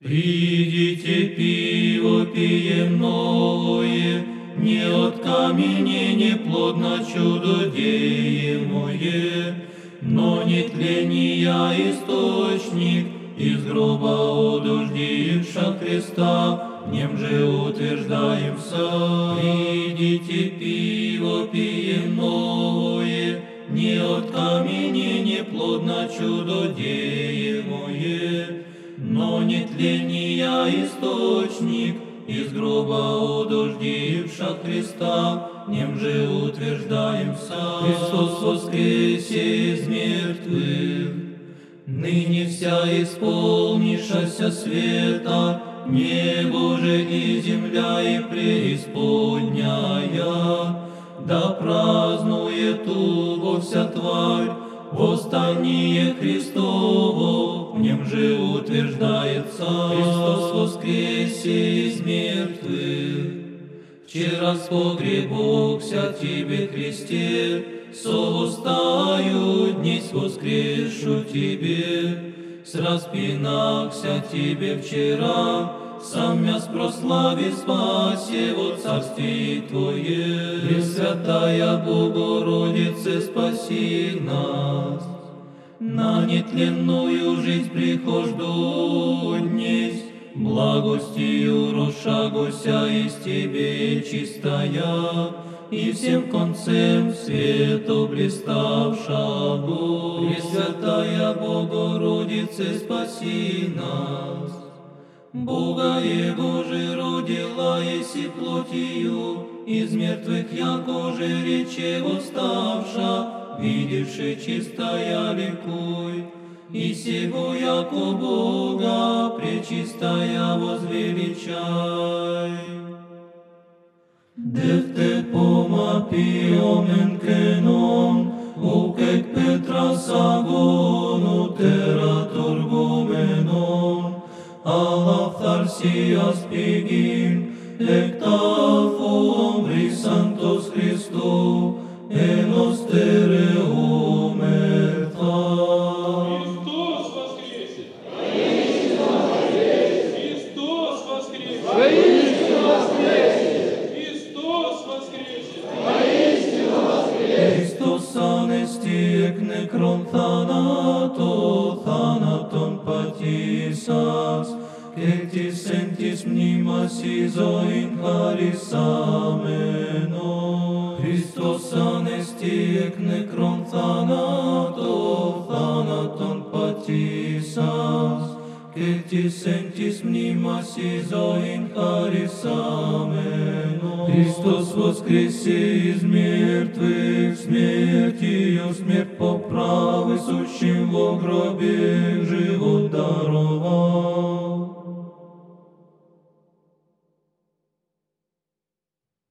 Придите, пиво пием новое, не от каменения плодно чудо деемое, но не тления источник, из гроба удождивша Христа, нем же утверждаемся. Придите, пиво пием новое, не от каменения плодно чудо деемое, но не тления источник, из гроба удождивша Христа, в нем же утверждаемся. Христос воскресе из мертвых, ныне вся исполнившаяся света, небо же и земля и преисподняя, да празднует тубо вся тварь, восстание Христово, в нем же утверждается Христос воскресе из мертвых. Вчера с погребокся тебе, Христе, совостаю днесь воскрешу тебе, с распинахся тебе вчера, сам мяс прослави спасе во царстве Твое. Пресвятая Богородице, спаси нас, на нетленную жизнь прихожду днесь, благостью рошагуся из Тебе чистая, и всем концем свету блиставшего. Пресвятая Богородице, спаси нас. Бога Его же родила, еси плотью, из мертвых яко же рече восставша, видевши чистая ликуй, и сего яко Бога пречистая возвеличай. Дефте пома пиомен кенон, укек Петра сагону тера торгоменон, Алафтарсиас пигин, ектафом Χριστός ανέστη εκ νεκρών θάνατο, Ictis sentis mnimasis o in charis ameno. Христос воскресе из мертвых смертью смерть.